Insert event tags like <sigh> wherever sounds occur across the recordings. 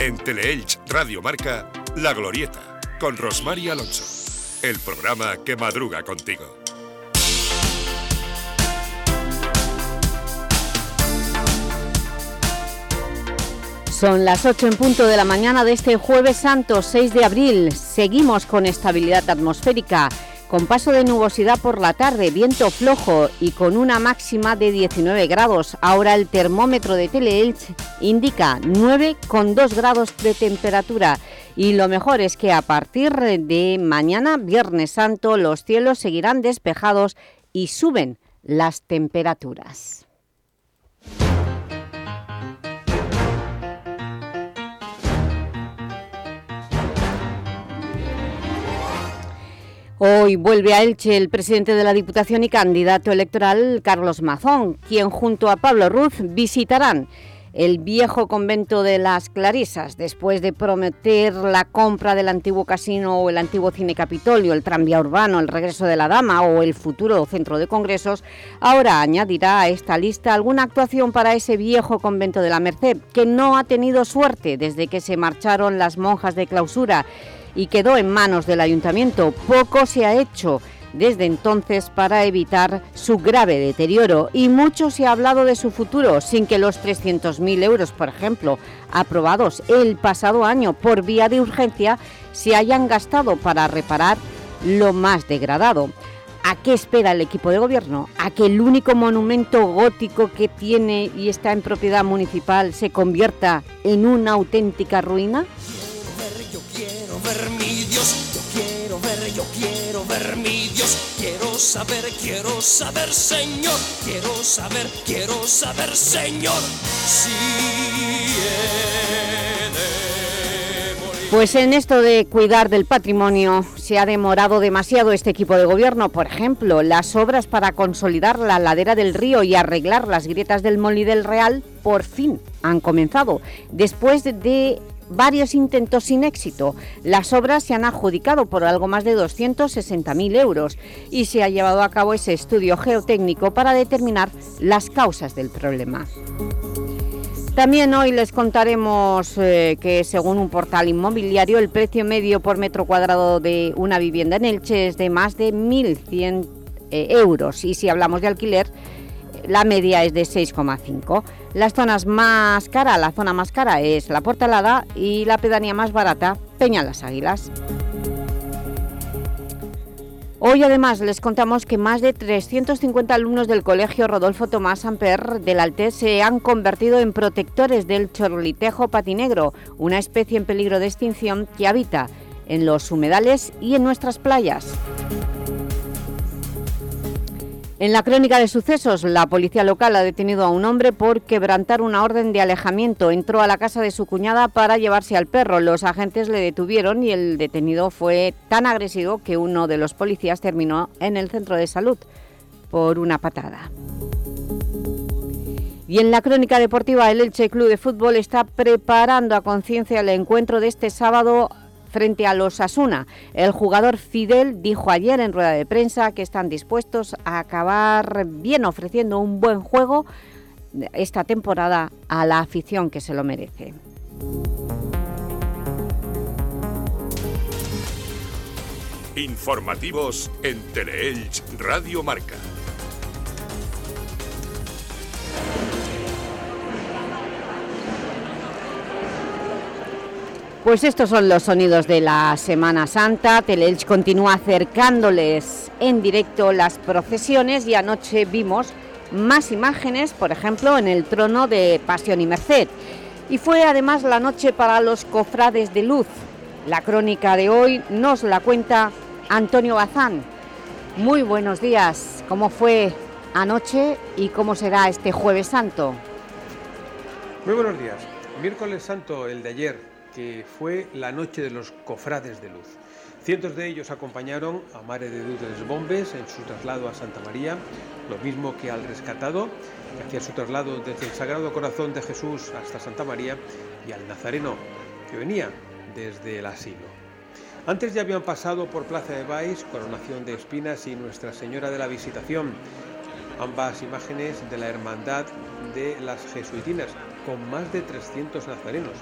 En Teleelch Radio Marca, La Glorieta, con Rosmar Alonso. El programa que madruga contigo. Son las 8 en punto de la mañana de este jueves santo 6 de abril. Seguimos con estabilidad atmosférica con paso de nubosidad por la tarde, viento flojo y con una máxima de 19 grados. Ahora el termómetro de Teleelch indica 9,2 grados de temperatura y lo mejor es que a partir de mañana, Viernes Santo, los cielos seguirán despejados y suben las temperaturas. Hoy vuelve a Elche el presidente de la Diputación y candidato electoral Carlos Mazón, quien junto a Pablo Ruz visitarán el viejo convento de las Clarisas, después de prometer la compra del antiguo casino o el antiguo cine Capitolio, el tranvía urbano, el regreso de la Dama o el futuro centro de congresos, ahora añadirá a esta lista alguna actuación para ese viejo convento de la Merced, que no ha tenido suerte desde que se marcharon las monjas de clausura y quedó en manos del Ayuntamiento. Poco se ha hecho desde entonces para evitar su grave deterioro y mucho se ha hablado de su futuro sin que los 300.000 euros, por ejemplo, aprobados el pasado año por vía de urgencia, se hayan gastado para reparar lo más degradado. ¿A qué espera el equipo de gobierno? ¿A que el único monumento gótico que tiene y está en propiedad municipal se convierta en una auténtica ruina? Yo quiero ver, yo quiero ver mi Dios, quiero saber, quiero saber Señor, quiero saber, quiero saber Señor, si Pues en esto de cuidar del patrimonio se ha demorado demasiado este equipo de gobierno. Por ejemplo, las obras para consolidar la ladera del río y arreglar las grietas del Molí del Real por fin han comenzado, después de varios intentos sin éxito. Las obras se han adjudicado por algo más de 260.000 euros y se ha llevado a cabo ese estudio geotécnico para determinar las causas del problema. También hoy les contaremos eh, que según un portal inmobiliario el precio medio por metro cuadrado de una vivienda en Elche es de más de 1.100 eh, euros y si hablamos de alquiler la media es de 6,5. Las zonas más caras, la zona más cara es La Portalada y la pedanía más barata, Peña Las Águilas. Hoy además les contamos que más de 350 alumnos del Colegio Rodolfo Tomás Amper del Altés se han convertido en protectores del chorlitejo patinegro, una especie en peligro de extinción que habita en los humedales y en nuestras playas. En la crónica de sucesos, la policía local ha detenido a un hombre por quebrantar una orden de alejamiento. Entró a la casa de su cuñada para llevarse al perro. Los agentes le detuvieron y el detenido fue tan agresivo que uno de los policías terminó en el centro de salud por una patada. Y en la crónica deportiva, el Elche Club de Fútbol está preparando a conciencia el encuentro de este sábado frente a los Asuna. El jugador Fidel dijo ayer en rueda de prensa que están dispuestos a acabar bien ofreciendo un buen juego esta temporada a la afición que se lo merece. Informativos en Teleelch Radio Marca. Pues estos son los sonidos de la Semana Santa. Teleelch continúa acercándoles en directo las procesiones y anoche vimos más imágenes, por ejemplo, en el trono de Pasión y Merced. Y fue además la noche para los cofrades de luz. La crónica de hoy nos la cuenta Antonio Bazán. Muy buenos días. ¿Cómo fue anoche y cómo será este Jueves Santo? Muy buenos días. Miércoles Santo, el de ayer, que fue la noche de los cofrades de luz. Cientos de ellos acompañaron a Mare de Luz Bombes en su traslado a Santa María, lo mismo que al rescatado, que hacía su traslado desde el Sagrado Corazón de Jesús hasta Santa María, y al Nazareno, que venía desde el asilo. Antes ya habían pasado por Plaza de Baix, Coronación de Espinas y Nuestra Señora de la Visitación, ambas imágenes de la Hermandad de las Jesuitinas, con más de 300 nazarenos.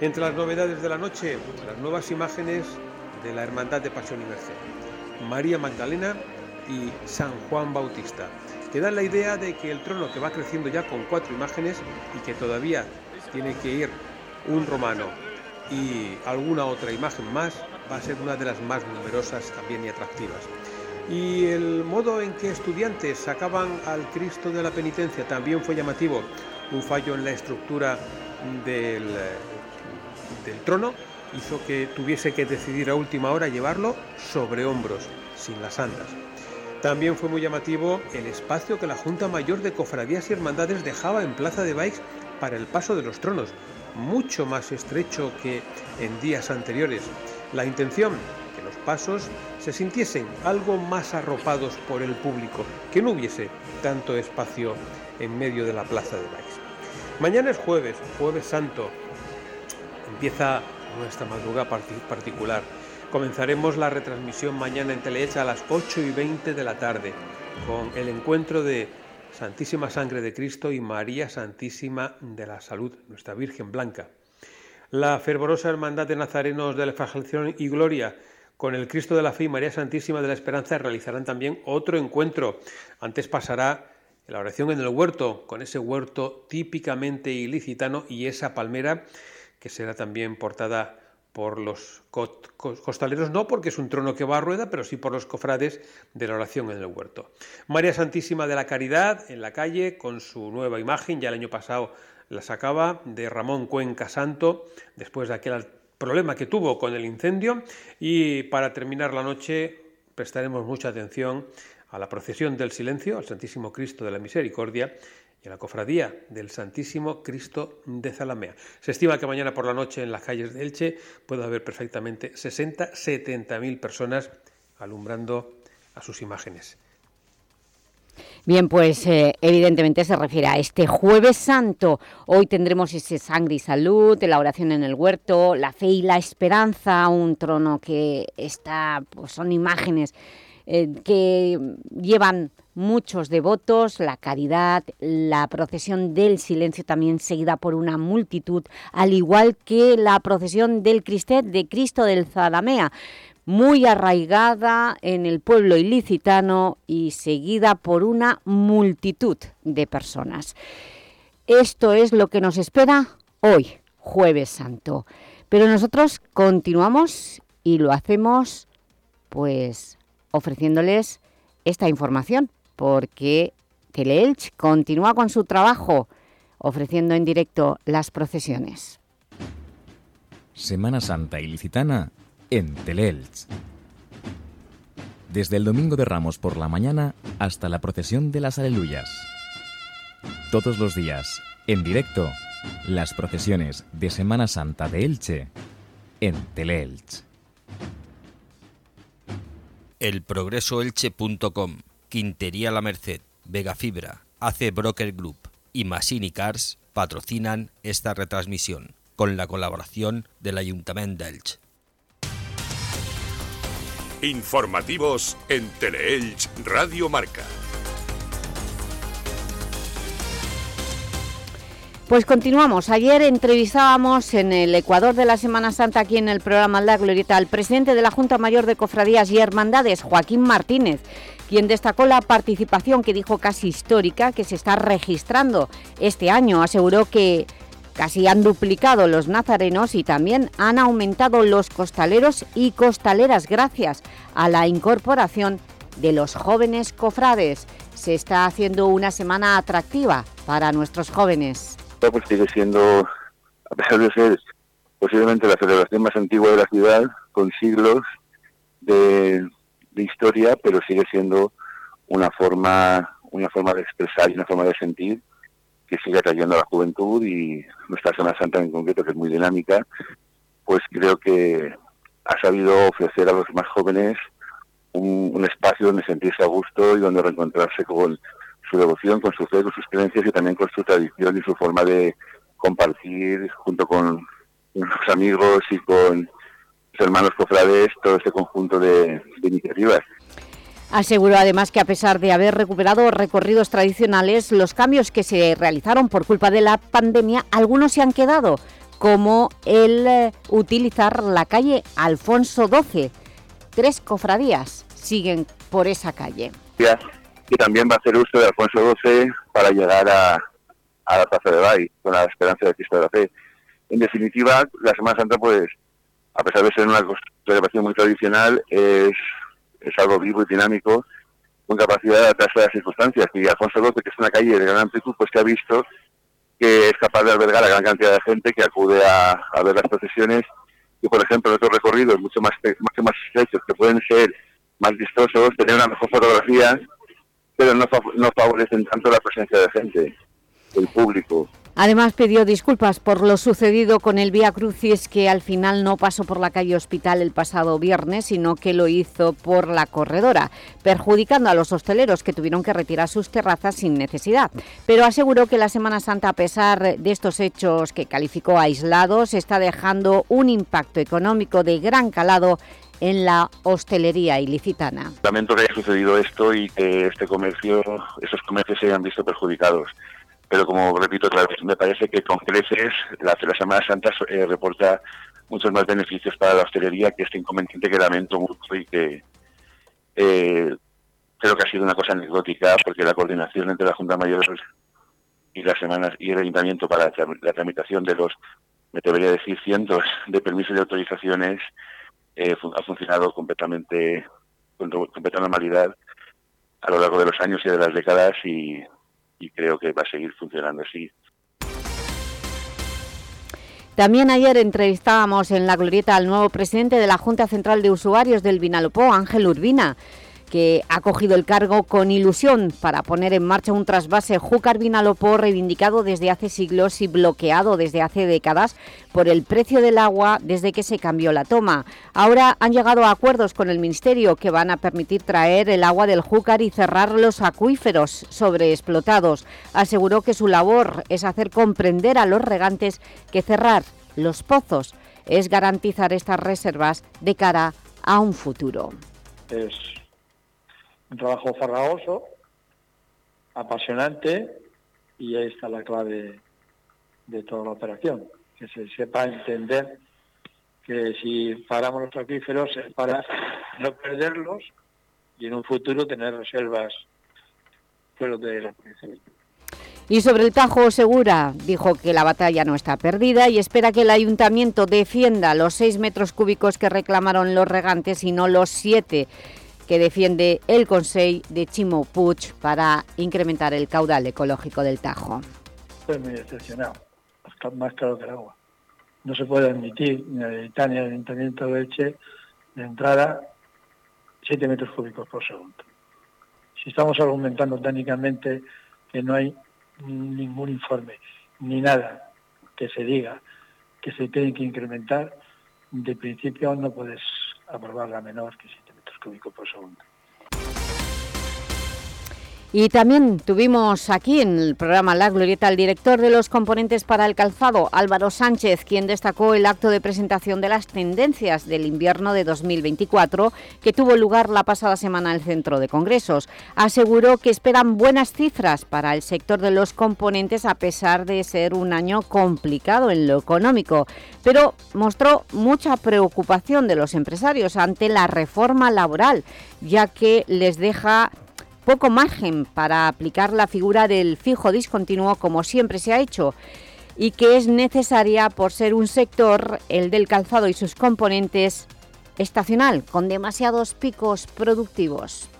Entre las novedades de la noche, las nuevas imágenes de la Hermandad de Pasión y Merced, María Magdalena y San Juan Bautista, que dan la idea de que el trono que va creciendo ya con cuatro imágenes y que todavía tiene que ir un romano y alguna otra imagen más, va a ser una de las más numerosas también y atractivas. Y el modo en que estudiantes sacaban al Cristo de la penitencia también fue llamativo. Un fallo en la estructura del, del trono hizo que tuviese que decidir a última hora llevarlo sobre hombros, sin las andas. También fue muy llamativo el espacio que la Junta Mayor de Cofradías y Hermandades dejaba en Plaza de Baix para el paso de los tronos, mucho más estrecho que en días anteriores. La intención, que los pasos se sintiesen algo más arropados por el público, que no hubiese tanto espacio en medio de la Plaza de Baix. Mañana es jueves, jueves santo. Empieza nuestra madrugada particular. Comenzaremos la retransmisión mañana en Teleelch a las 8 y 20 de la tarde con el encuentro de Santísima Sangre de Cristo y María Santísima de la Salud, nuestra Virgen Blanca. La fervorosa Hermandad de Nazarenos de la Flagelación y Gloria con el Cristo de la Fe y María Santísima de la Esperanza realizarán también otro encuentro. Antes pasará la oración en el huerto, con ese huerto típicamente ilicitano y esa palmera que será también portada por los costaleros, no porque es un trono que va a rueda, pero sí por los cofrades de la oración en el huerto. María Santísima de la Caridad en la calle con su nueva imagen, ya el año pasado la sacaba, de Ramón Cuenca Santo, después de aquel problema que tuvo con el incendio, y para terminar la noche prestaremos mucha atención a la procesión del silencio, al Santísimo Cristo de la Misericordia, y a la cofradía del Santísimo Cristo de Zalamea. Se estima que mañana por la noche en las calles de Elche puede haber perfectamente 60-70 mil personas alumbrando a sus imágenes. Bien, pues eh, evidentemente se refiere a este Jueves Santo. Hoy tendremos ese sangre y salud, la oración en el huerto, la fe y la esperanza, un trono que está, pues son imágenes eh, que llevan muchos devotos, la caridad, la procesión del silencio también seguida por una multitud, al igual que la procesión del Cristet de Cristo del Zalamea, muy arraigada en el pueblo ilicitano y seguida por una multitud de personas. Esto es lo que nos espera hoy, Jueves Santo. Pero nosotros continuamos y lo hacemos pues ofreciéndoles esta información, porque Teleelch continúa con su trabajo, ofreciendo en directo las procesiones. Semana Santa Ilicitana en Teleelch. Desde el Domingo de Ramos por la mañana hasta la procesión de las Aleluyas. Todos los días, en directo, las procesiones de Semana Santa de Elche en Teleelch elprogresoelche.com, Quintería La Merced, Vega Fibra, AC Broker Group y Masini Cars patrocinan esta retransmisión con la colaboración del Ayuntamiento de Elche. Informativos en Teleelch Radio Marca. Pues continuamos. Ayer entrevistábamos en el Ecuador de la Semana Santa, aquí en el programa La Glorieta, al presidente de la Junta Mayor de Cofradías y Hermandades, Joaquín Martínez, quien destacó la participación que dijo casi histórica que se está registrando este año. Aseguró que casi han duplicado los nazarenos y también han aumentado los costaleros y costaleras gracias a la incorporación de los jóvenes cofrades. Se está haciendo una semana atractiva para nuestros jóvenes pues sigue siendo, a pesar de ser posiblemente la celebración más antigua de la ciudad, con siglos de, historia, pero sigue siendo una forma, una forma de expresar y una forma de sentir que sigue atrayendo a la juventud y nuestra Semana Santa en concreto, que es muy dinámica, pues creo que ha sabido ofrecer a los más jóvenes un, un espacio donde sentirse a gusto y donde reencontrarse con su devoción, con su fe, con sus creencias y también con su tradición y su forma de compartir junto con sus amigos y con sus hermanos cofrades todo este conjunto de, iniciativas. Aseguró además que a pesar de haber recuperado recorridos tradicionales, los cambios que se realizaron por culpa de la pandemia, algunos se han quedado, como el eh, utilizar la calle Alfonso XII. Tres cofradías siguen por esa calle. Y también va a hacer uso de Alfonso XII para llegar a, a la Plaza de Bay, con la esperanza de Cristo de la Fe. En definitiva, la Semana Santa, pues, a pesar de ser una celebración muy tradicional, es, es algo vivo y dinámico, con capacidad de adaptarse a las circunstancias. Y Alfonso XII, que es una calle de gran amplitud, pues que ha visto que es capaz de albergar a gran cantidad de gente que acude a, ver las procesiones y, por ejemplo, en otros recorridos mucho más, mucho más estrechos, que pueden ser más vistosos, tener una mejor fotografía, pero no, no favorecen tanto la presencia de gente, el público. Además pidió disculpas por lo sucedido con el Vía Crucis que al final no pasó por la calle Hospital el pasado viernes, sino que lo hizo por la corredora, perjudicando a los hosteleros que tuvieron que retirar sus terrazas sin necesidad. Pero aseguró que la Semana Santa, a pesar de estos hechos que calificó aislados, está dejando un impacto económico de gran calado en la hostelería ilicitana. Lamento que haya sucedido esto y que este comercio, esos comercios se hayan visto perjudicados pero como repito me parece que con creces la, la Semana Santa eh, reporta muchos más beneficios para la hostelería que este inconveniente que lamento mucho y que eh, creo que ha sido una cosa anecdótica porque la coordinación entre la Junta Mayor y las semanas y el Ayuntamiento para la, tramitación de los, me debería decir, cientos de permisos y autorizaciones eh, ha funcionado completamente con completa normalidad a lo largo de los años y de las décadas y y creo que va a seguir funcionando así. También ayer entrevistábamos en La Glorieta al nuevo presidente de la Junta Central de Usuarios del Vinalopó, Ángel Urbina, que ha cogido el cargo con ilusión para poner en marcha un trasvase Júcar-Vinalopó reivindicado desde hace siglos y bloqueado desde hace décadas por el precio del agua desde que se cambió la toma. Ahora han llegado a acuerdos con el Ministerio que van a permitir traer el agua del Júcar y cerrar los acuíferos sobreexplotados. Aseguró que su labor es hacer comprender a los regantes que cerrar los pozos es garantizar estas reservas de cara a un futuro un trabajo farragoso, apasionante, y ahí está la clave de toda la operación, que se sepa entender que si paramos los acuíferos es para no perderlos y en un futuro tener reservas de y sobre el Tajo Segura dijo que la batalla no está perdida y espera que el Ayuntamiento defienda los seis metros cúbicos que reclamaron los regantes y no los siete que defiende el Consejo de Chimo Puig para incrementar el caudal ecológico del Tajo. Estoy muy decepcionado, más claro que el agua. No se puede admitir ni el ni el Ayuntamiento de Elche de entrada 7 metros cúbicos por segundo. Si estamos argumentando técnicamente que no hay ningún informe ni nada que se diga que se tiene que incrementar, de principio no puedes aprobar la menor que 7 euskadiko pasa honetan. Y también tuvimos aquí en el programa La Glorieta al director de los componentes para el calzado, Álvaro Sánchez, quien destacó el acto de presentación de las tendencias del invierno de 2024 que tuvo lugar la pasada semana en el Centro de Congresos. Aseguró que esperan buenas cifras para el sector de los componentes a pesar de ser un año complicado en lo económico, pero mostró mucha preocupación de los empresarios ante la reforma laboral, ya que les deja poco margen para aplicar la figura del fijo discontinuo como siempre se ha hecho y que es necesaria por ser un sector, el del calzado y sus componentes, estacional, con demasiados picos productivos.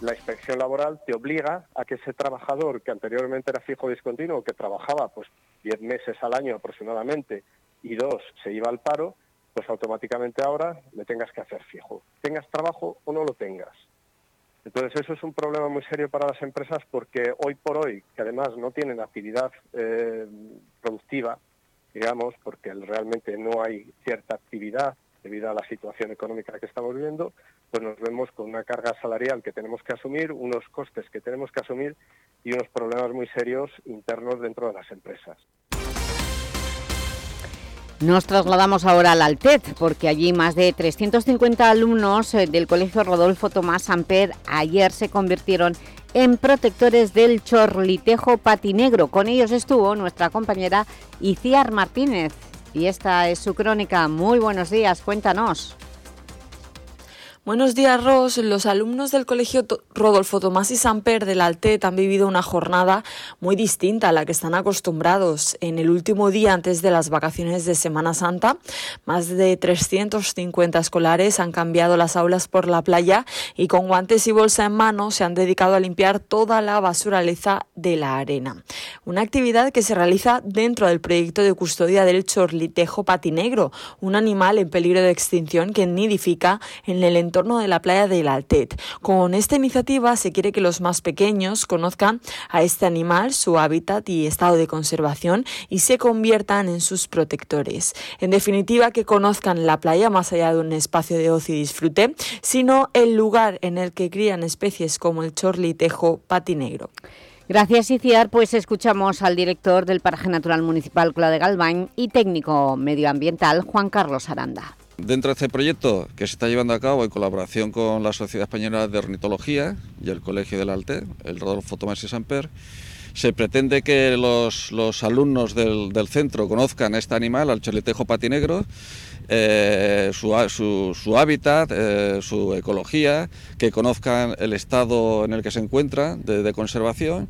La inspección laboral te obliga a que ese trabajador que anteriormente era fijo discontinuo, que trabajaba pues 10 meses al año aproximadamente y dos se iba al paro, pues automáticamente ahora le tengas que hacer fijo. Tengas trabajo o no lo tengas. Entonces eso es un problema muy serio para las empresas porque hoy por hoy, que además no tienen actividad eh, productiva, digamos, porque realmente no hay cierta actividad debido a la situación económica que estamos viviendo, pues nos vemos con una carga salarial que tenemos que asumir, unos costes que tenemos que asumir y unos problemas muy serios internos dentro de las empresas. Nos trasladamos ahora al Altet, porque allí más de 350 alumnos eh, del Colegio Rodolfo Tomás Samper ayer se convirtieron en protectores del chorlitejo patinegro. Con ellos estuvo nuestra compañera Iciar Martínez. Y esta es su crónica. Muy buenos días, cuéntanos. Buenos días, Ros. Los alumnos del Colegio Rodolfo Tomás y Samper del Altet han vivido una jornada muy distinta a la que están acostumbrados. En el último día antes de las vacaciones de Semana Santa, más de 350 escolares han cambiado las aulas por la playa y con guantes y bolsa en mano se han dedicado a limpiar toda la basura leza de la arena. Una actividad que se realiza dentro del proyecto de custodia del chorlitejo patinegro, un animal en peligro de extinción que nidifica en el entorno de la playa del Altet. Con esta iniciativa se quiere que los más pequeños conozcan a este animal, su hábitat y estado de conservación y se conviertan en sus protectores. En definitiva, que conozcan la playa más allá de un espacio de ocio y disfrute, sino el lugar en el que crían especies como el chorlitejo patinegro. Gracias, Iciar. Pues escuchamos al director del Paraje Natural Municipal Cla de Galván y técnico medioambiental Juan Carlos Aranda. Dentro de este proyecto que se está llevando a cabo en colaboración con la Sociedad Española de Ornitología y el Colegio del Alte, el Rodolfo Tomás y Samper, se pretende que los, alumnos del, centro conozcan este animal, al cholitejo patinegro, eh, su, hábitat, eh, su ecología, que conozcan el estado en el que se encuentra de conservación.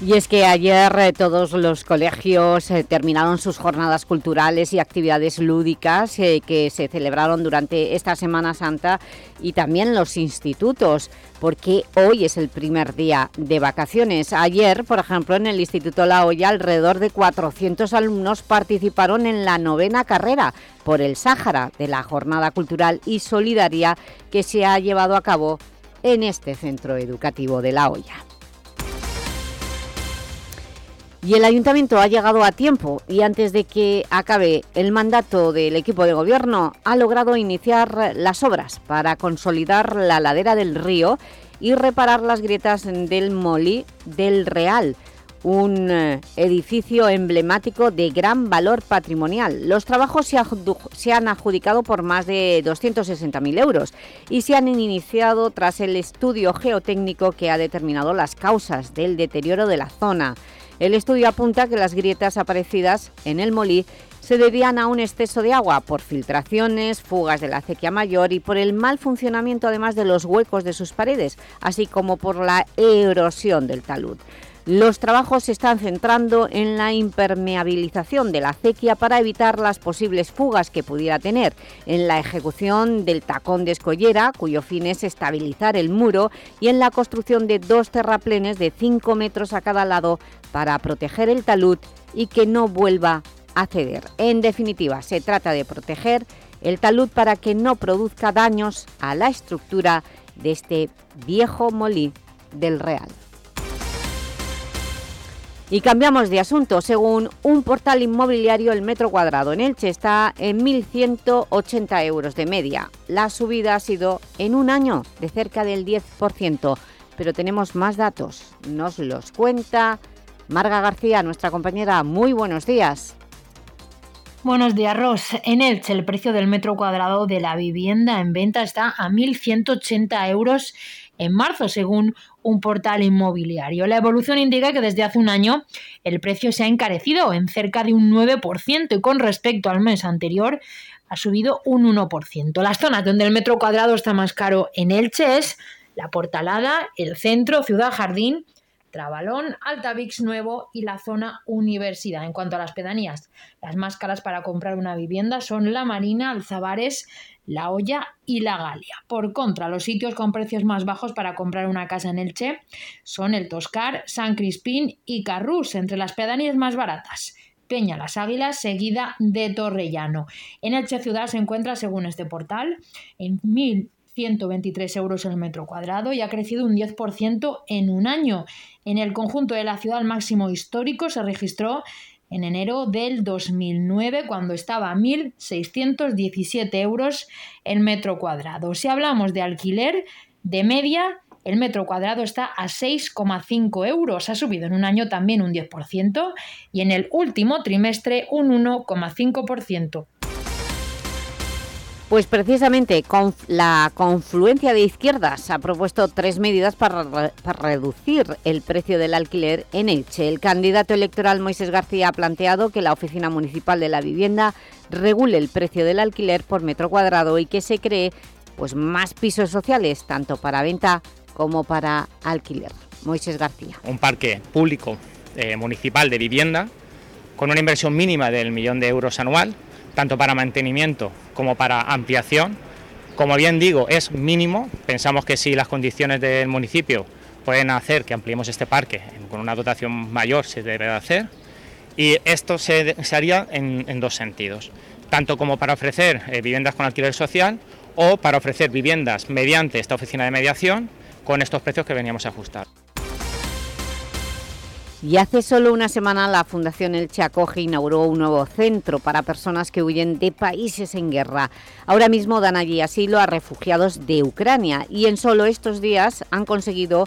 Y es que ayer eh, todos los colegios eh, terminaron sus jornadas culturales y actividades lúdicas eh, que se celebraron durante esta Semana Santa y también los institutos, porque hoy es el primer día de vacaciones. Ayer, por ejemplo, en el Instituto La Hoya, alrededor de 400 alumnos participaron en la novena carrera por el Sáhara de la Jornada Cultural y Solidaria que se ha llevado a cabo en este centro educativo de La Hoya. Y el Ayuntamiento ha llegado a tiempo y antes de que acabe el mandato del equipo de gobierno ha logrado iniciar las obras para consolidar la ladera del río y reparar las grietas del Molí del Real, un eh, edificio emblemático de gran valor patrimonial. Los trabajos se, han adjudicado por más de 260.000 euros y se han iniciado tras el estudio geotécnico que ha determinado las causas del deterioro de la zona. El estudio apunta que las grietas aparecidas en el Molí se debían a un exceso de agua por filtraciones, fugas de la acequia mayor y por el mal funcionamiento además de los huecos de sus paredes, así como por la erosión del talud. Los trabajos se están centrando en la impermeabilización de la acequia para evitar las posibles fugas que pudiera tener, en la ejecución del tacón de escollera, cuyo fin es estabilizar el muro, y en la construcción de dos terraplenes de 5 metros a cada lado para proteger el talud y que no vuelva a ceder. En definitiva, se trata de proteger el talud para que no produzca daños a la estructura de este viejo molí del Real. Y cambiamos de asunto. Según un portal inmobiliario, el metro cuadrado en Elche está en 1.180 euros de media. La subida ha sido en un año de cerca del 10%. Pero tenemos más datos. Nos los cuenta Marga García, nuestra compañera. Muy buenos días. Buenos días, Ros. En Elche, el precio del metro cuadrado de la vivienda en venta está a 1.180 euros en marzo, según un portal inmobiliario. La evolución indica que desde hace un año el precio se ha encarecido en cerca de un 9% y con respecto al mes anterior ha subido un 1%. Las zonas donde el metro cuadrado está más caro en Elche es la Portalada, el centro, Ciudad Jardín Trabalón, Altavix Nuevo y la zona Universidad. En cuanto a las pedanías, las más caras para comprar una vivienda son La Marina, Alzabares, La Hoya y La Galia. Por contra, los sitios con precios más bajos para comprar una casa en Elche son el Toscar, San Crispín y Carrús, entre las pedanías más baratas. Peña Las Águilas, seguida de Torrellano. En Elche Ciudad se encuentra, según este portal, en mil 123 euros el metro cuadrado y ha crecido un 10% en un año. En el conjunto de la ciudad máximo histórico se registró en enero del 2009 cuando estaba a 1.617 euros el metro cuadrado. Si hablamos de alquiler, de media el metro cuadrado está a 6,5 euros. Ha subido en un año también un 10% y en el último trimestre un 1,5%. Pues precisamente con la confluencia de izquierdas ha propuesto tres medidas para, reducir el precio del alquiler en Elche. El candidato electoral Moisés García ha planteado que la Oficina Municipal de la Vivienda regule el precio del alquiler por metro cuadrado y que se cree pues, más pisos sociales, tanto para venta como para alquiler. Moisés García. Un parque público eh, municipal de vivienda con una inversión mínima del millón de euros anual, tanto para mantenimiento como para ampliación. Como bien digo, es mínimo. Pensamos que si las condiciones del municipio pueden hacer que ampliemos este parque con una dotación mayor, se debe hacer. Y esto se, haría en, dos sentidos, tanto como para ofrecer eh, viviendas con alquiler social o para ofrecer viviendas mediante esta oficina de mediación con estos precios que veníamos a ajustar. Y hace solo una semana la Fundación Elche Acoge inauguró un nuevo centro para personas que huyen de países en guerra. Ahora mismo dan allí asilo a refugiados de Ucrania y en solo estos días han conseguido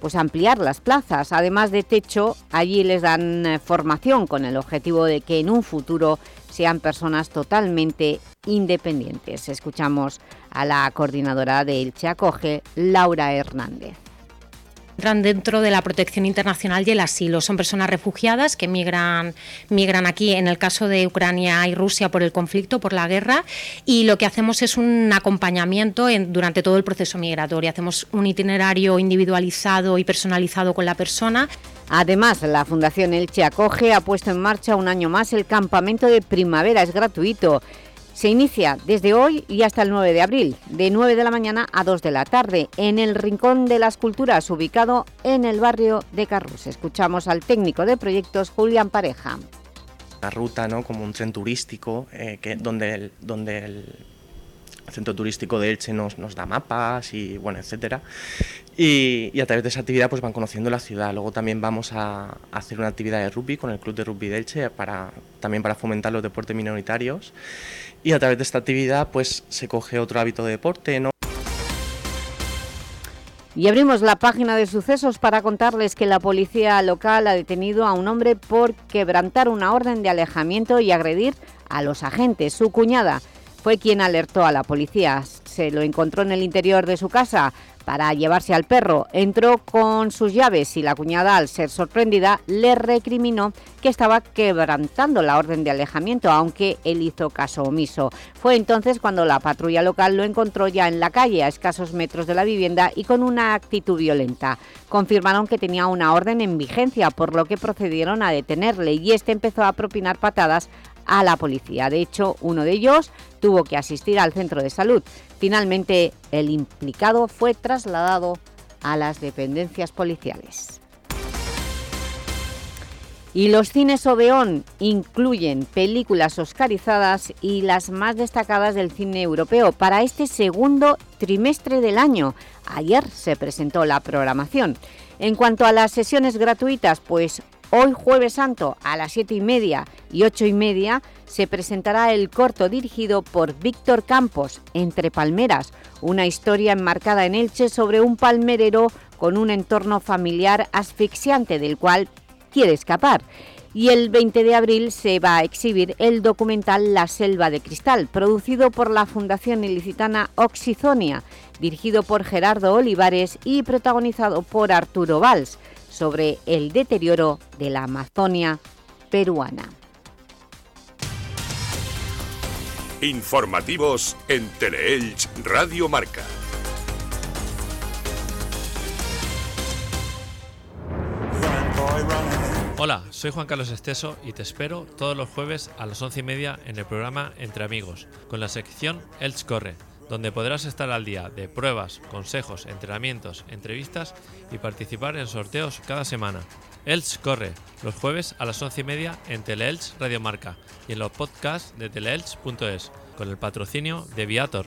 pues, ampliar las plazas. Además de techo, allí les dan eh, formación con el objetivo de que en un futuro sean personas totalmente independientes. Escuchamos a la coordinadora de Elche Acoge, Laura Hernández entran dentro de la protección internacional y el asilo. Son personas refugiadas que migran, migran aquí, en el caso de Ucrania y Rusia, por el conflicto, por la guerra, y lo que hacemos es un acompañamiento durante todo el proceso migratorio. Hacemos un itinerario individualizado y personalizado con la persona. Además, la Fundación Elche Acoge ha puesto en marcha un año más el campamento de primavera, es gratuito se inicia desde hoy y hasta el 9 de abril, de 9 de la mañana a 2 de la tarde, en el Rincón de las Culturas, ubicado en el barrio de Carrus. Escuchamos al técnico de proyectos, Julián Pareja. La ruta, ¿no? como un tren turístico, eh, que, donde, el, donde el centro turístico de Elche nos, nos da mapas y bueno, etcétera. Y, a través de esa actividad pues van conociendo la ciudad. Luego también vamos a, hacer una actividad de rugby con el Club de Rugby de Elche, para, también para fomentar los deportes minoritarios y a través de esta actividad pues se coge otro hábito de deporte. Y abrimos la página de sucesos para contarles que la policía local ha detenido a un hombre por quebrantar una orden de alejamiento y agredir a los agentes. Su cuñada fue quien alertó a la policía. Se lo encontró en el interior de su casa para llevarse al perro. Entró con sus llaves y la cuñada, al ser sorprendida, le recriminó que estaba quebrantando la orden de alejamiento, aunque él hizo caso omiso. Fue entonces cuando la patrulla local lo encontró ya en la calle, a escasos metros de la vivienda y con una actitud violenta. Confirmaron que tenía una orden en vigencia, por lo que procedieron a detenerle y este empezó a propinar patadas a la policía. De hecho, uno de ellos tuvo que asistir al centro de salud. Finalmente, el implicado fue trasladado a las dependencias policiales. Y los cines Odeón incluyen películas oscarizadas y las más destacadas del cine europeo para este segundo trimestre del año. Ayer se presentó la programación. En cuanto a las sesiones gratuitas, pues Hoy, Jueves Santo, a las siete y media y ocho y media, se presentará el corto dirigido por Víctor Campos, Entre Palmeras, una historia enmarcada en Elche sobre un palmerero con un entorno familiar asfixiante del cual quiere escapar. Y el 20 de abril se va a exhibir el documental La Selva de Cristal, producido por la Fundación Ilicitana Oxizonia, dirigido por Gerardo Olivares y protagonizado por Arturo Valls sobre el deterioro de la Amazonia peruana. Informativos en Teleelch Radio Marca. Hola, soy Juan Carlos Esteso y te espero todos los jueves a las once y media en el programa Entre Amigos, con la sección Elch Corre donde podrás estar al día de pruebas, consejos, entrenamientos, entrevistas y participar en sorteos cada semana. Elch corre los jueves a las once y media en Teleelch Radio Marca y en los podcasts de teleelch.es con el patrocinio de Viator.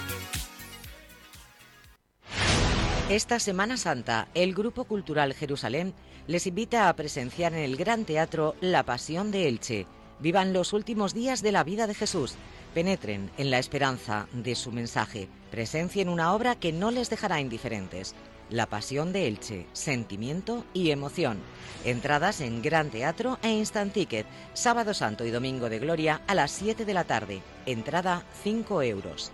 Esta Semana Santa, el Grupo Cultural Jerusalén les invita a presenciar en el Gran Teatro La Pasión de Elche. Vivan los últimos días de la vida de Jesús. Penetren en la esperanza de su mensaje. Presencien una obra que no les dejará indiferentes. La Pasión de Elche, sentimiento y emoción. Entradas en Gran Teatro e Instant Ticket, sábado santo y domingo de gloria a las 7 de la tarde. Entrada 5 euros.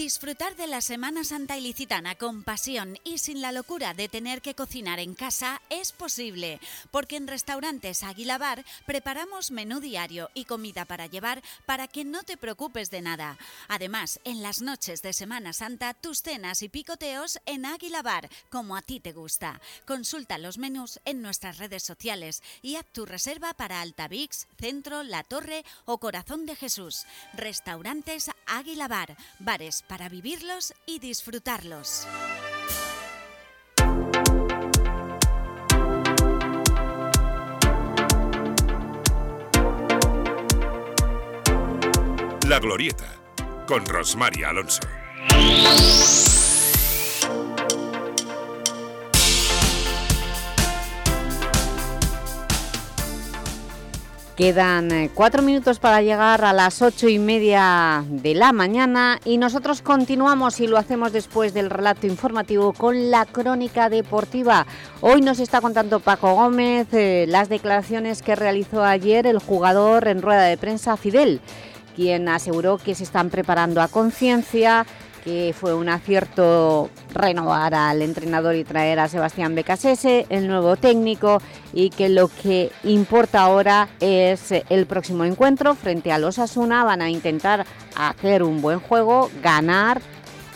Disfrutar de la Semana Santa ilicitana con pasión y sin la locura de tener que cocinar en casa es posible, porque en Restaurantes Águila Bar preparamos menú diario y comida para llevar para que no te preocupes de nada. Además, en las noches de Semana Santa, tus cenas y picoteos en Águila Bar, como a ti te gusta. Consulta los menús en nuestras redes sociales y haz tu reserva para Altavix, Centro, La Torre o Corazón de Jesús. Restaurantes Águila Bar, bares para vivirlos y disfrutarlos. La Glorieta, con Rosmaria Alonso. Quedan eh, cuatro minutos para llegar a las ocho y media de la mañana y nosotros continuamos y lo hacemos después del relato informativo con la crónica deportiva. Hoy nos está contando Paco Gómez eh, las declaraciones que realizó ayer el jugador en rueda de prensa Fidel, quien aseguró que se están preparando a conciencia que fue un acierto renovar al entrenador y traer a Sebastián Becasese, el nuevo técnico, y que lo que importa ahora es el próximo encuentro frente a los Asuna. Van a intentar hacer un buen juego, ganar,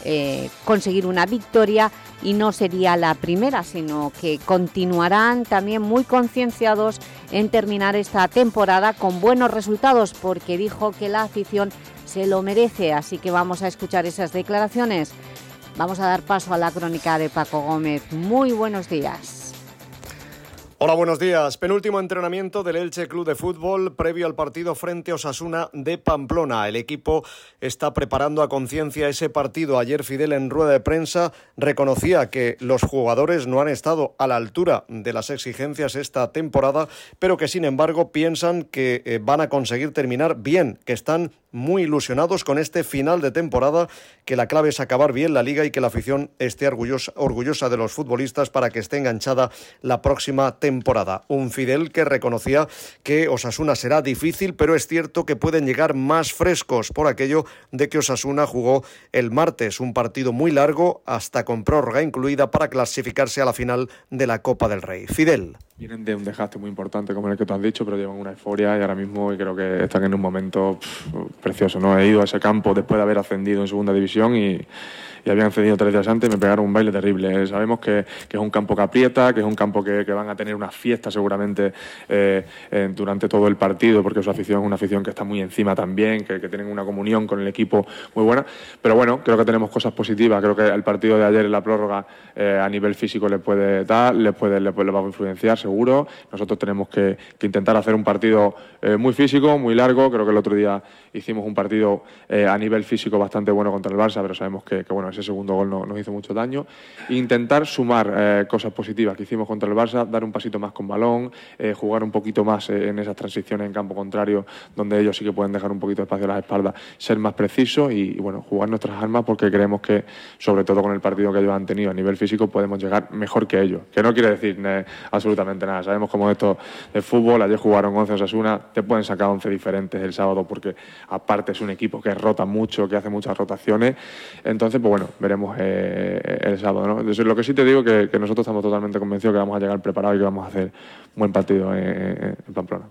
eh, conseguir una victoria y no sería la primera, sino que continuarán también muy concienciados en terminar esta temporada con buenos resultados, porque dijo que la afición se lo merece, así que vamos a escuchar esas declaraciones. Vamos a dar paso a la crónica de Paco Gómez. Muy buenos días. Hola, buenos días. Penúltimo entrenamiento del Elche Club de Fútbol previo al partido frente a Osasuna de Pamplona. El equipo está preparando a conciencia ese partido. Ayer Fidel en rueda de prensa reconocía que los jugadores no han estado a la altura de las exigencias esta temporada, pero que sin embargo piensan que eh, van a conseguir terminar bien, que están muy ilusionados con este final de temporada, que la clave es acabar bien la liga y que la afición esté orgullosa, orgullosa de los futbolistas para que esté enganchada la próxima temporada. Un Fidel que reconocía que Osasuna será difícil, pero es cierto que pueden llegar más frescos por aquello de que Osasuna jugó el martes, un partido muy largo, hasta con prórroga incluida para clasificarse a la final de la Copa del Rey. Fidel. Vienen de un desgaste muy importante, como el que tú has dicho, pero llevan una euforia y ahora mismo creo que están en un momento precioso. ¿no? He ido a ese campo después de haber ascendido en segunda división y, y habían cedido tres días antes me pegaron un baile terrible. ¿eh? Sabemos que, que, es un campo que aprieta, que es un campo que, que van a tener una fiesta seguramente eh, eh, durante todo el partido, porque su afición es una afición que está muy encima también, que, que, tienen una comunión con el equipo muy buena. Pero bueno, creo que tenemos cosas positivas. Creo que el partido de ayer en la prórroga a nivel físico le puede dar, le puede, le va a influenciar seguro. Nosotros tenemos que, intentar hacer un partido muy físico, muy largo. Creo que el otro día hicimos un partido a nivel físico bastante bueno contra el Barça, pero sabemos que, bueno, ese segundo gol no, nos hizo mucho daño. intentar sumar eh, cosas positivas que hicimos contra el Barça, dar un pasito más con balón, eh, jugar un poquito más eh, en esas transiciones en campo contrario, donde ellos sí que pueden dejar un poquito de espacio a las espaldas, ser más precisos y, bueno, jugar nuestras armas porque creemos que, sobre todo con el partido que ellos han tenido a nivel físico, podemos llegar mejor que ellos. Que no quiere decir absolutamente nada. Sabemos cómo esto de fútbol, ayer jugaron 11 Osasuna, te pueden sacar 11 diferentes el sábado porque aparte es un equipo que rota mucho, que hace muchas rotaciones. Entonces, pues bueno, veremos eh, el sábado. lo que sí te digo es que, que, nosotros estamos totalmente convencidos que vamos a llegar preparados y que vamos a hacer buen partido en, en Pamplona.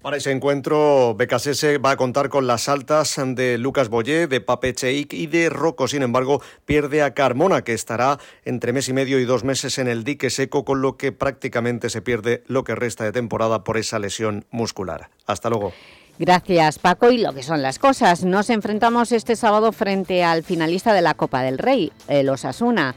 Para ese encuentro, BKSS va a contar con las altas de Lucas Boyé, de Pape Cheik y de Rocco. Sin embargo, pierde a Carmona, que estará entre mes y medio y dos meses en el dique seco, con lo que prácticamente se pierde lo que resta de temporada por esa lesión muscular. Hasta luego. Gracias, Paco. Y lo que son las cosas, nos enfrentamos este sábado frente al finalista de la Copa del Rey, el Osasuna.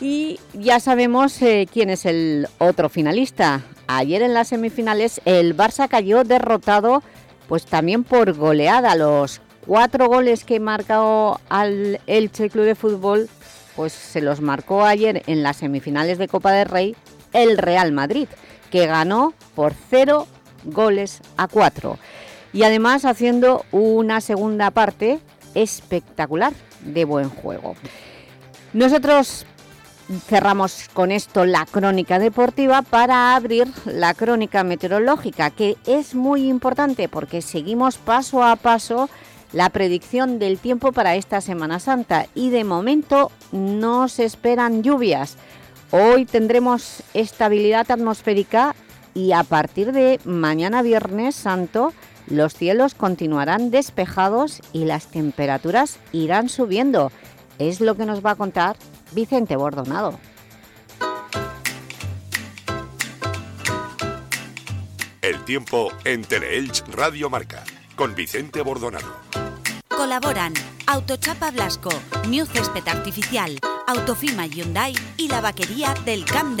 Y ya sabemos eh, quién es el otro finalista. Ayer en las semifinales el Barça cayó derrotado pues también por goleada. Los cuatro goles que marcó al Elche Club de Fútbol pues se los marcó ayer en las semifinales de Copa del Rey el Real Madrid, que ganó por cero goles a cuatro. Y además haciendo una segunda parte espectacular de buen juego. Nosotros cerramos con esto la crónica deportiva para abrir la crónica meteorológica, que es muy importante porque seguimos paso a paso la predicción del tiempo para esta Semana Santa y de momento no se esperan lluvias. Hoy tendremos estabilidad atmosférica y a partir de mañana Viernes Santo los cielos continuarán despejados y las temperaturas irán subiendo. Es lo que nos va a contar Vicente Bordonado. El tiempo en Teleelch Radio Marca, con Vicente Bordonado. Colaboran Autochapa Blasco, New Césped Artificial, Autofima Hyundai y la vaquería del Camp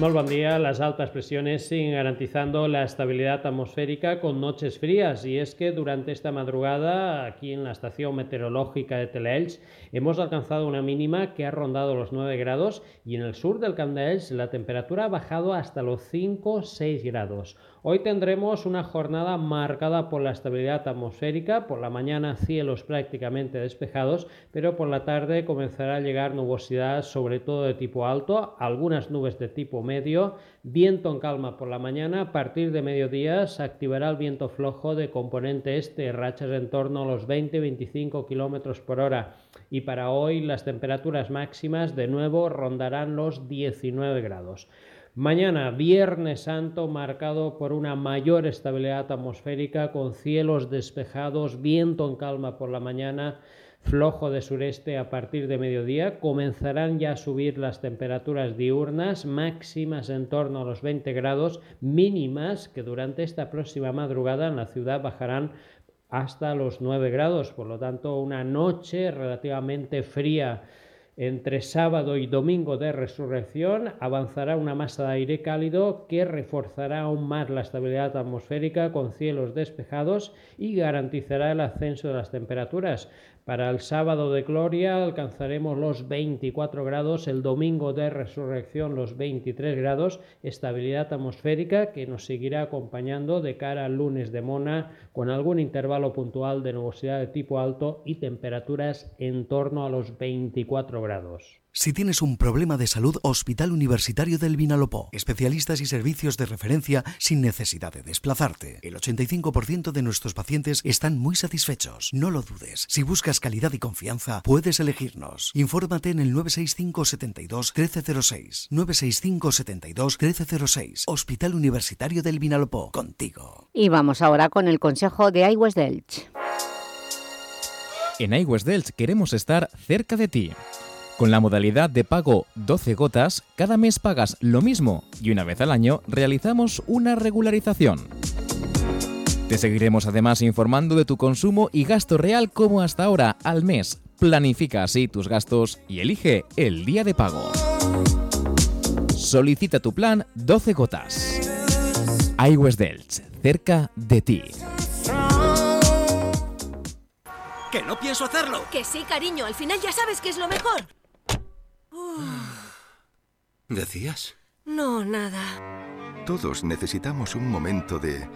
Muy buen. Las altas presiones siguen garantizando la estabilidad atmosférica con noches frías y es que durante esta madrugada aquí en la estación meteorológica de Teleelch hemos alcanzado una mínima que ha rondado los 9 grados y en el sur del Camp la temperatura ha bajado hasta los 5-6 grados. Hoy tendremos una jornada marcada por la estabilidad atmosférica, por la mañana cielos prácticamente despejados, pero por la tarde comenzará a llegar nubosidad sobre todo de tipo alto, algunas nubes de tipo medio, viento en calma por la mañana, a partir de mediodía se activará el viento flojo de componente este, rachas en torno a los 20-25 km por hora y para hoy las temperaturas máximas de nuevo rondarán los 19 grados. Mañana, Viernes Santo, marcado por una mayor estabilidad atmosférica, con cielos despejados, viento en calma por la mañana, flojo de sureste a partir de mediodía. Comenzarán ya a subir las temperaturas diurnas, máximas en torno a los 20 grados, mínimas que durante esta próxima madrugada en la ciudad bajarán hasta los 9 grados. Por lo tanto, una noche relativamente fría entre sábado y domingo de resurrección avanzará una masa de aire cálido que reforzará aún más la estabilidad atmosférica con cielos despejados y garantizará el ascenso de las temperaturas. Para el sábado de gloria alcanzaremos los 24 grados, el domingo de resurrección los 23 grados, estabilidad atmosférica que nos seguirá acompañando de cara al lunes de Mona con algún intervalo puntual de nubosidad de tipo alto y temperaturas en torno a los 24 grados. Si tienes un problema de salud, Hospital Universitario del Vinalopó. Especialistas y servicios de referencia sin necesidad de desplazarte. El 85% de nuestros pacientes están muy satisfechos. No lo dudes. Si buscas calidad y confianza, puedes elegirnos. Infórmate en el 965 72 1306. 965 72 1306. Hospital Universitario del Vinalopó. Contigo. Y vamos ahora con el consejo de iWest Delch. En iWest Delch queremos estar cerca de ti. Con la modalidad de pago 12 gotas, cada mes pagas lo mismo y una vez al año realizamos una regularización. Te seguiremos además informando de tu consumo y gasto real como hasta ahora al mes. Planifica así tus gastos y elige el día de pago. Solicita tu plan 12 gotas. iWest Delch, cerca de ti. ¡Que no pienso hacerlo! Que sí, cariño, al final ya sabes que es lo mejor. <sighs> ¿Decías? No, nada. Todos necesitamos un momento de...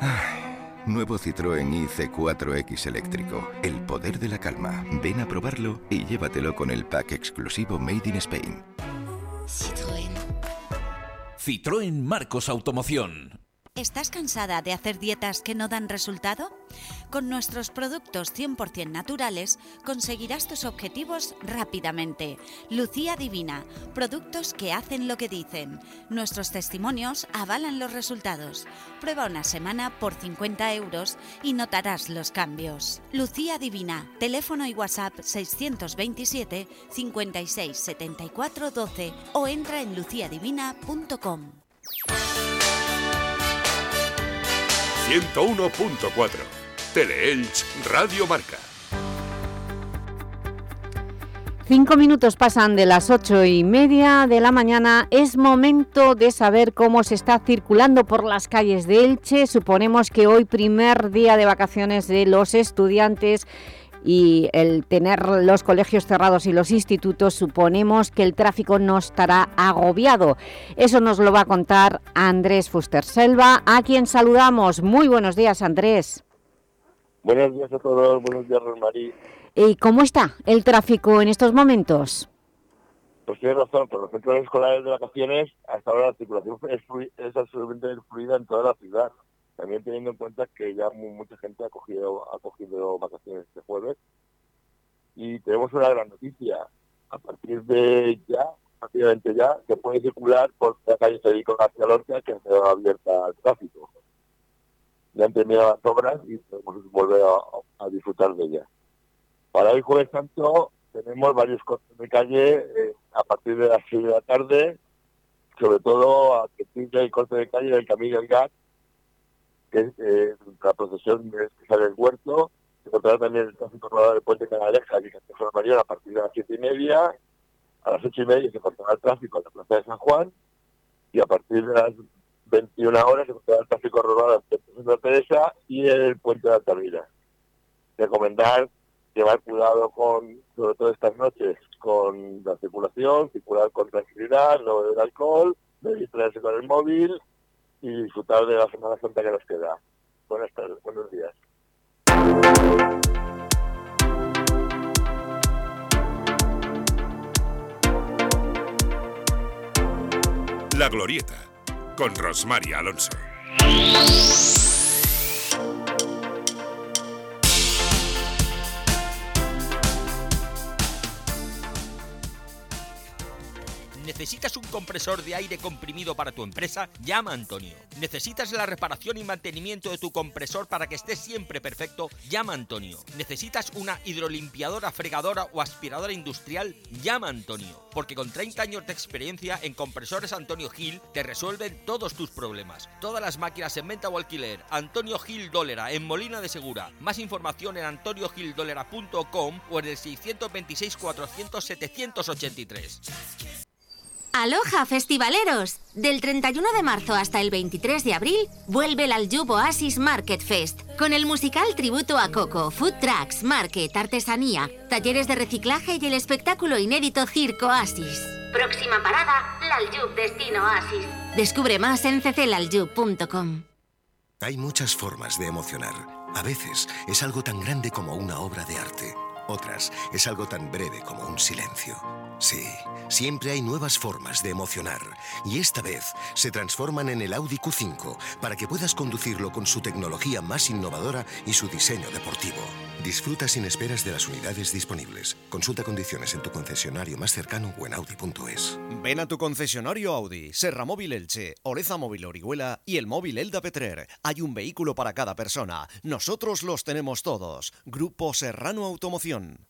Ay, nuevo Citroën IC4X eléctrico. El poder de la calma. Ven a probarlo y llévatelo con el pack exclusivo Made in Spain. Citroën. Citroën Marcos Automoción. ¿Estás cansada de hacer dietas que no dan resultado? Con nuestros productos 100% naturales conseguirás tus objetivos rápidamente. Lucía Divina, productos que hacen lo que dicen. Nuestros testimonios avalan los resultados. Prueba una semana por 50 euros y notarás los cambios. Lucía Divina, teléfono y WhatsApp 627 56 74 12 o entra en luciadivina.com. 101.4 Teleelch Radio Marca. Cinco minutos pasan de las ocho y media de la mañana. Es momento de saber cómo se está circulando por las calles de Elche. Suponemos que hoy, primer día de vacaciones de los estudiantes y el tener los colegios cerrados y los institutos, suponemos que el tráfico no estará agobiado. Eso nos lo va a contar Andrés Fuster-Selva, a quien saludamos. Muy buenos días, Andrés. Buenos días a todos, buenos días, Rosmarí. ¿Y cómo está el tráfico en estos momentos? Pues tienes razón, por los centros escolares de vacaciones, hasta ahora la circulación es, es absolutamente fluida en toda la ciudad también teniendo en cuenta que ya mucha gente ha cogido, ha cogido vacaciones este jueves. Y tenemos una gran noticia. A partir de ya, prácticamente ya, se puede circular por la calle Federico García Lorca, que ha quedado abierta al tráfico. Ya han terminado las obras y podemos volver a, disfrutar de ella. Para hoy jueves santo tenemos varios cortes de calle eh, a partir de las 6 de la tarde, sobre todo a que el corte de calle del Camino del Gat, que es eh, la procesión que sale del huerto. Se encontrará también el tráfico rodado del puente Canaleja y Castellón Mayor a partir de las siete y media. A las ocho y media se encontrará el tráfico en la plaza de San Juan y a partir de las 21 horas se encontrará el tráfico rodado en Santa Teresa y el puente de Altamira. Recomendar llevar cuidado con, sobre todo estas noches, con la circulación, circular con tranquilidad, no beber alcohol, no distraerse con el móvil y disfrutar de la Semana Santa que nos queda. Buenas tardes, buenos días. La Glorieta, con Rosmaria Alonso. ¿Necesitas un compresor de aire comprimido para tu empresa? Llama Antonio. ¿Necesitas la reparación y mantenimiento de tu compresor para que esté siempre perfecto? Llama Antonio. ¿Necesitas una hidrolimpiadora, fregadora o aspiradora industrial? Llama Antonio. Porque con 30 años de experiencia en compresores Antonio Gil te resuelven todos tus problemas. Todas las máquinas en venta o alquiler. Antonio Gil Dólera en Molina de Segura. Más información en antoniogildolera.com o en el 626 400 783. Aloha festivaleros. Del 31 de marzo hasta el 23 de abril vuelve el Aljub Oasis Market Fest con el musical tributo a Coco, food trucks, market, artesanía, talleres de reciclaje y el espectáculo inédito Circo Oasis. Próxima parada, Laljub Destino Oasis. Descubre más en cclaljub.com. Hay muchas formas de emocionar. A veces es algo tan grande como una obra de arte. Otras es algo tan breve como un silencio. Sí, siempre hay nuevas formas de emocionar y esta vez se transforman en el Audi Q5 para que puedas conducirlo con su tecnología más innovadora y su diseño deportivo. Disfruta sin esperas de las unidades disponibles. Consulta condiciones en tu concesionario más cercano o en audi.es. Ven a tu concesionario Audi, Serra Móvil Elche, Oreza Móvil Orihuela y el móvil Elda Petrer. Hay un vehículo para cada persona. Nosotros los tenemos todos. Grupo Serrano Automoción.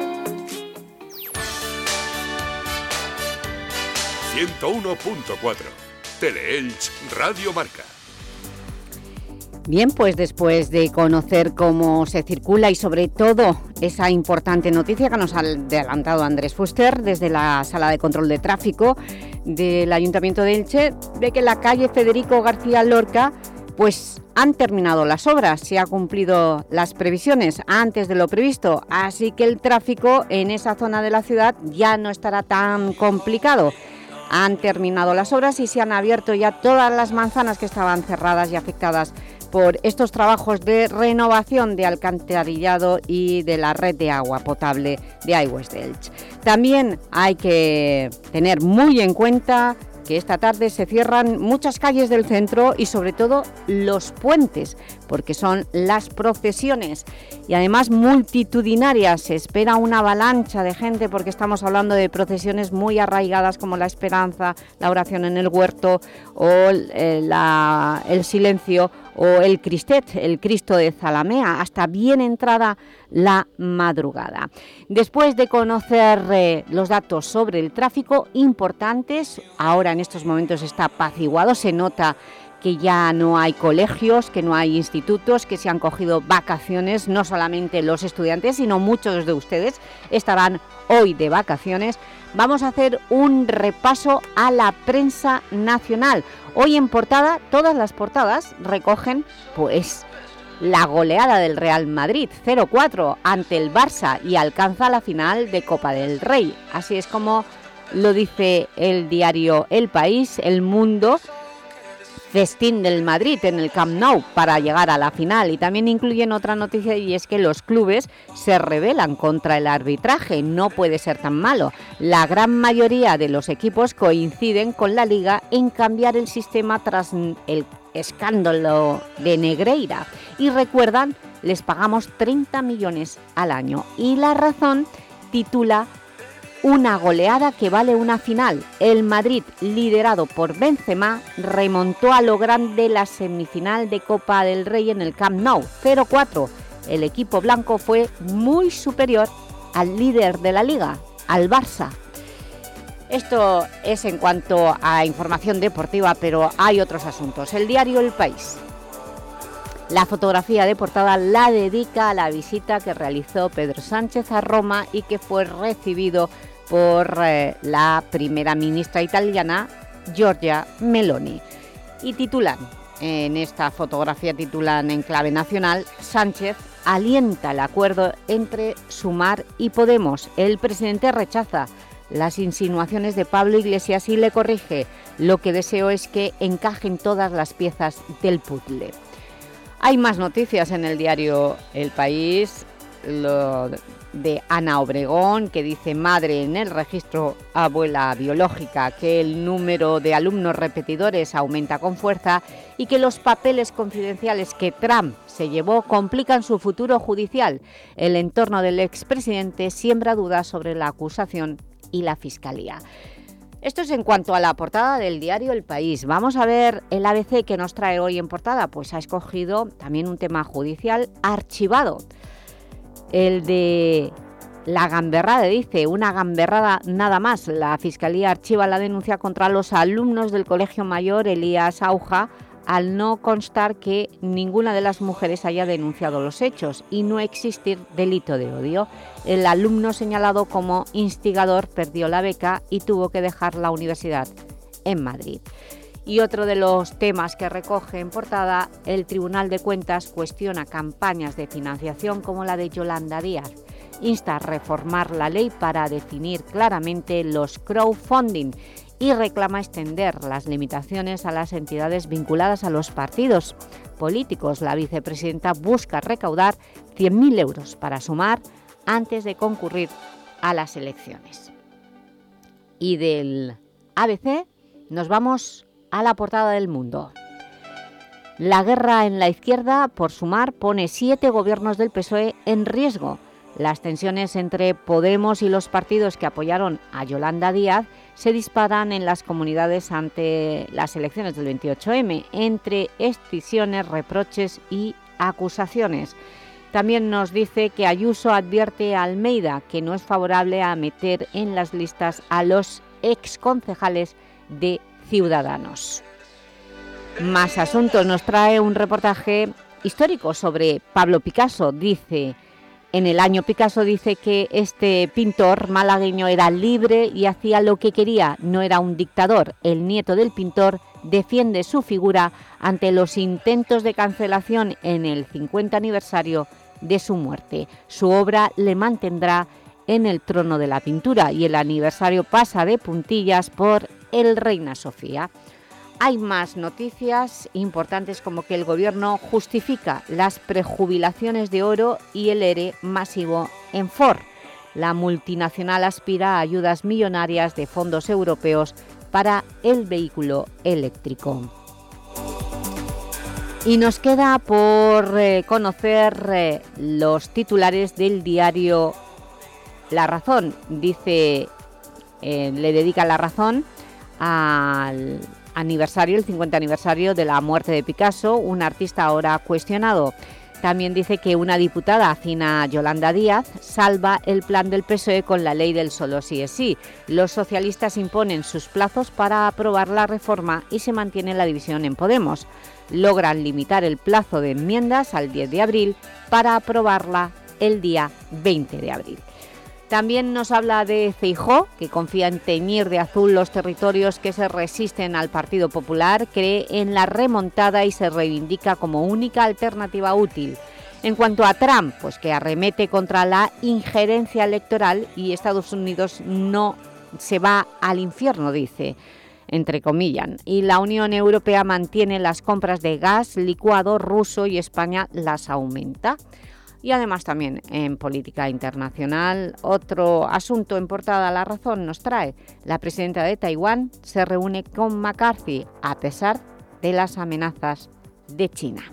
101.4 Teleelch Radio Marca. Bien, pues después de conocer cómo se circula y sobre todo esa importante noticia que nos ha adelantado Andrés Fuster desde la Sala de Control de Tráfico del Ayuntamiento de Elche, de que la calle Federico García Lorca pues han terminado las obras, se han cumplido las previsiones antes de lo previsto, así que el tráfico en esa zona de la ciudad ya no estará tan complicado. Han terminado las obras y se han abierto ya todas las manzanas que estaban cerradas y afectadas por estos trabajos de renovación de alcantarillado y de la red de agua potable de iWest Elch. También hay que tener muy en cuenta esta tarde se cierran muchas calles del centro y sobre todo los puentes, porque son las procesiones y además multitudinarias. Se espera una avalancha de gente porque estamos hablando de procesiones muy arraigadas como la esperanza, la oración en el huerto o eh, el silencio o el Cristet, el Cristo de Zalamea, hasta bien entrada la madrugada. Después de conocer eh, los datos sobre el tráfico importantes, ahora en estos momentos está apaciguado, se nota que ya no hay colegios, que no hay institutos, que se han cogido vacaciones, no solamente los estudiantes, sino muchos de ustedes estarán hoy de vacaciones. Vamos a hacer un repaso a la prensa nacional. Hoy en portada, todas las portadas recogen pues la goleada del Real Madrid 0-4 ante el Barça y alcanza la final de Copa del Rey. Así es como lo dice el diario El País, El Mundo, festín del Madrid en el Camp Nou para llegar a la final. Y también incluyen otra noticia y es que los clubes se rebelan contra el arbitraje, no puede ser tan malo. La gran mayoría de los equipos coinciden con la Liga en cambiar el sistema tras el escándalo de Negreira. Y recuerdan, les pagamos 30 millones al año. Y la razón titula una goleada que vale una final. El Madrid, liderado por Benzema, remontó a lo grande la semifinal de Copa del Rey en el Camp Nou, 0-4. El equipo blanco fue muy superior al líder de la Liga, al Barça. Esto es en cuanto a información deportiva, pero hay otros asuntos. El diario El País. La fotografía de portada la dedica a la visita que realizó Pedro Sánchez a Roma y que fue recibido por eh, la primera ministra italiana, Giorgia Meloni. Y titulan, en esta fotografía titulan en clave nacional, Sánchez alienta el acuerdo entre Sumar y Podemos. El presidente rechaza las insinuaciones de Pablo Iglesias y le corrige. Lo que deseo es que encajen todas las piezas del puzzle. Hay más noticias en el diario El País de Ana Obregón, que dice madre en el registro abuela biológica, que el número de alumnos repetidores aumenta con fuerza y que los papeles confidenciales que Trump se llevó complican su futuro judicial. El entorno del expresidente siembra dudas sobre la acusación y la Fiscalía. Esto es en cuanto a la portada del diario El País. Vamos a ver el ABC que nos trae hoy en portada. Pues ha escogido también un tema judicial archivado el de la gamberrada, dice, una gamberrada nada más. La Fiscalía archiva la denuncia contra los alumnos del Colegio Mayor Elías Auja al no constar que ninguna de las mujeres haya denunciado los hechos y no existir delito de odio. El alumno señalado como instigador perdió la beca y tuvo que dejar la universidad en Madrid. Y otro de los temas que recoge en portada, el Tribunal de Cuentas cuestiona campañas de financiación como la de Yolanda Díaz. Insta a reformar la ley para definir claramente los crowdfunding y reclama extender las limitaciones a las entidades vinculadas a los partidos políticos. La vicepresidenta busca recaudar 100.000 euros para sumar antes de concurrir a las elecciones. Y del ABC nos vamos a la portada del mundo. La guerra en la izquierda, por sumar, pone siete gobiernos del PSOE en riesgo. Las tensiones entre Podemos y los partidos que apoyaron a Yolanda Díaz se disparan en las comunidades ante las elecciones del 28M, entre excisiones, reproches y acusaciones. También nos dice que Ayuso advierte a Almeida que no es favorable a meter en las listas a los exconcejales de Ciudadanos. Más asuntos nos trae un reportaje histórico sobre Pablo Picasso. Dice, en el año Picasso dice que este pintor malagueño era libre y hacía lo que quería, no era un dictador. El nieto del pintor defiende su figura ante los intentos de cancelación en el 50 aniversario de su muerte. Su obra le mantendrá en el trono de la pintura y el aniversario pasa de puntillas por el Reina Sofía. Hay más noticias importantes como que el Gobierno justifica las prejubilaciones de oro y el ERE masivo en Ford. La multinacional aspira a ayudas millonarias de fondos europeos para el vehículo eléctrico. Y nos queda por eh, conocer eh, los titulares del diario La Razón. Dice, eh, le dedica La Razón al aniversario, el 50 aniversario de la muerte de Picasso, un artista ahora cuestionado. También dice que una diputada afina Yolanda Díaz salva el plan del PSOE con la ley del solo sí es sí. Los socialistas imponen sus plazos para aprobar la reforma y se mantiene la división en Podemos logran limitar el plazo de enmiendas al 10 de abril para aprobarla el día 20 de abril. También nos habla de Feijó, que confía en teñir de azul los territorios que se resisten al Partido Popular, cree en la remontada y se reivindica como única alternativa útil. En cuanto a Trump, pues que arremete contra la injerencia electoral y Estados Unidos no se va al infierno, dice entre comillas, y la Unión Europea mantiene las compras de gas licuado ruso y España las aumenta. Y además también en política internacional, otro asunto en portada La Razón nos trae. La presidenta de Taiwán se reúne con McCarthy a pesar de las amenazas de China.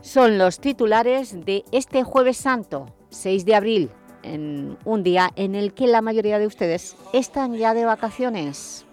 Son los titulares de este Jueves Santo, 6 de abril, en un día en el que la mayoría de ustedes están ya de vacaciones.